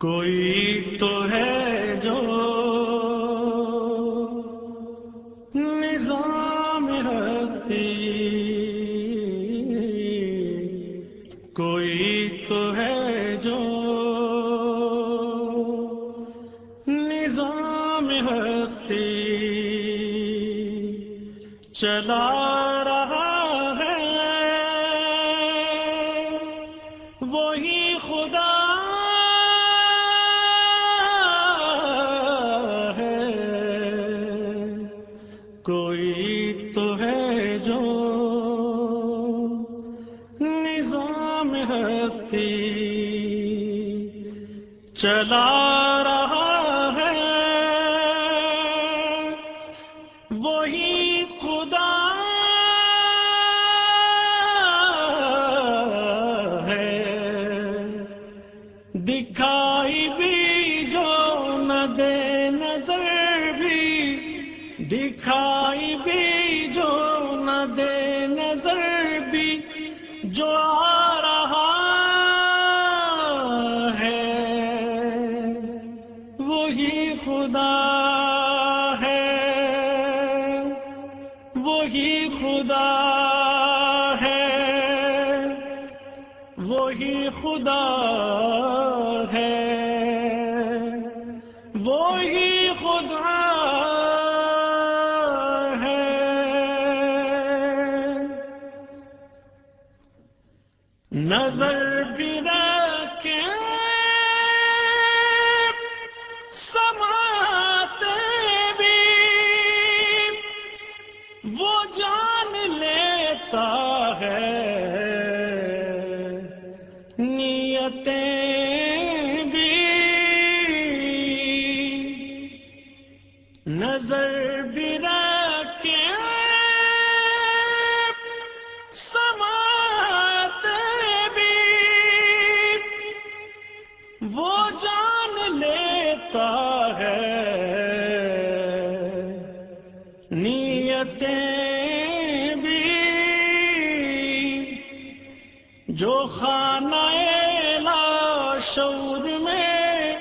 کوئی تو ہے جو نظام ہستی۔ کوئی تو ہے جو نظام ہستی۔ چلا رہا ہے، وہی خدا ہستی چلا رہا ہے۔ وہی خدا ہے۔ دکھا وہی خدا ہے۔ وہی خدا ہے۔ نظر بھی رکھیں نیتیں بھی نظر بھی وہ جان لیتا ہے۔ نیتیں بھی جو خانہ لا شور میں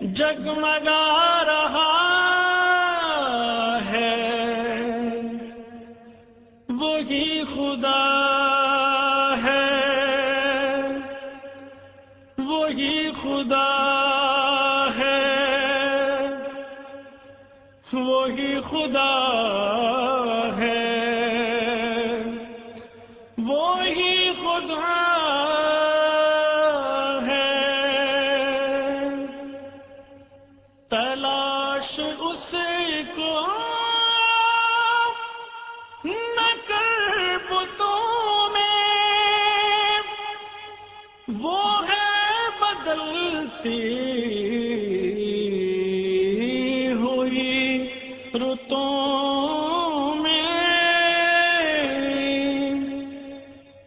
جگمگا رہا ہے۔ وہی خدا ہے۔ وہی خدا ہے۔ وہی خدا ہے۔ وہی خدا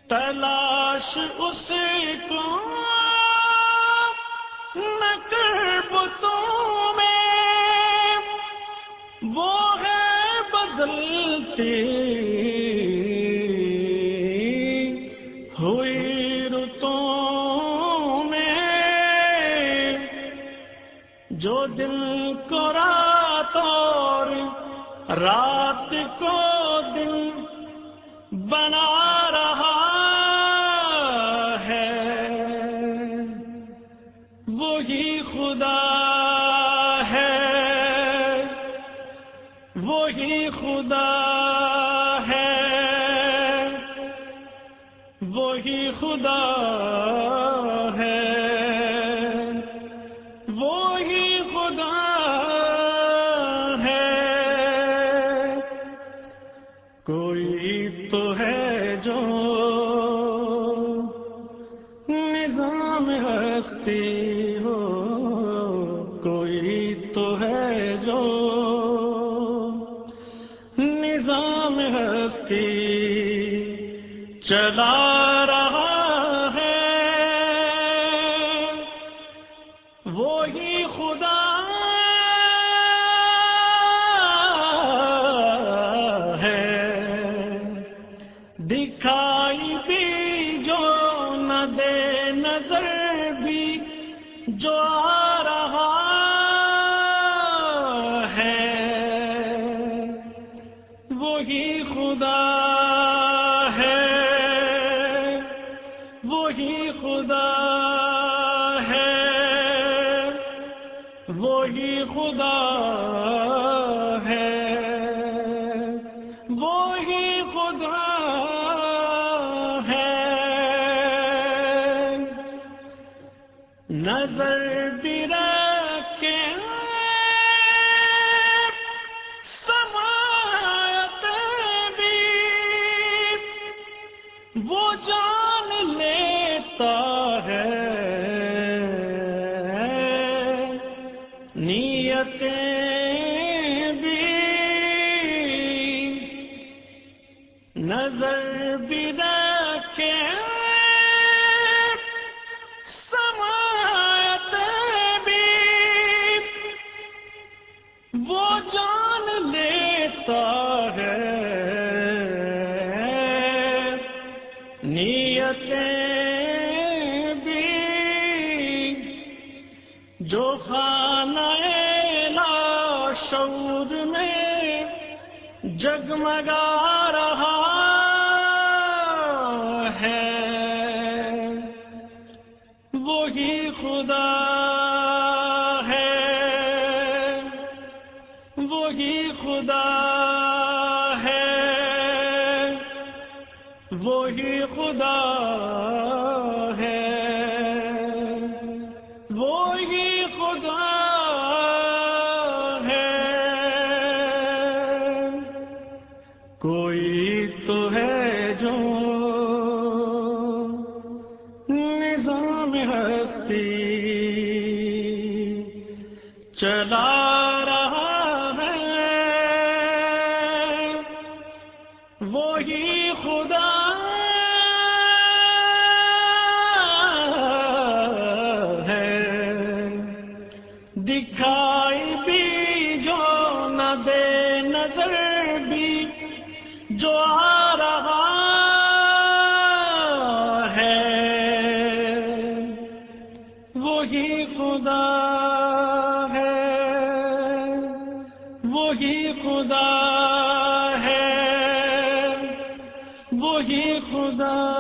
تلاش اس کو نقربتوں میں وہ ہے بدلتی۔ ہوئی رتوں جو دل کو رات اور رات کو وہی خدا ہے۔ وہی خدا ہے۔ کوئی تو ہے جو نظام ہستی چلا رہا ہے۔ وہی خدا۔ ہے۔ دکھائی بھی جو نہ دے نظر بھی جو خدا ہے۔ وہی خدا ہے۔ نظر بھی رکھے۔ سماعت بھی۔ وہ جان نظر بھی رکھے سماعت بھی وہ جان لیتا ہے۔ نیتیں بھی جو خانہ وہی خدا ہے۔ وہی خدا ہے۔ کوئی تو ہے جو نظام ہستی چلا رہا ہے۔ وہی خدا جو آ رہا ہے وہی خدا ہے وہی خدا ہے وہی خدا